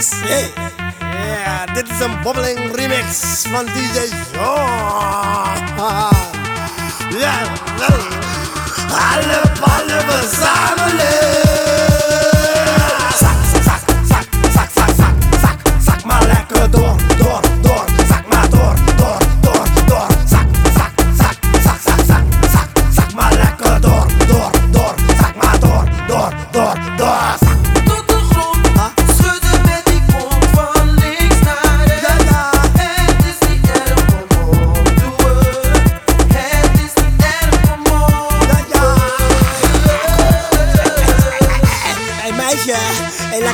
Hey. Yeah, dit is een bobbeling remix van DJ Joh. Ja, alle ballen verzamelen. door, door, door, zak maar door, door, door, door.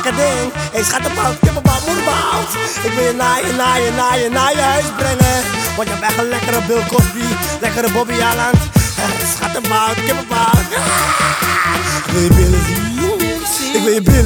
lekker ding. Hey, schat op bout, kippenbout, moederbout. Ik wil je naar je, naar je, naar je, naar je huis brengen. Want je hebt echt een lekkere Bill Cosby, lekkere Bobby Aland. Schat op bout, kippenbout. Ik ah! wil je billen zien. Ik wil je billen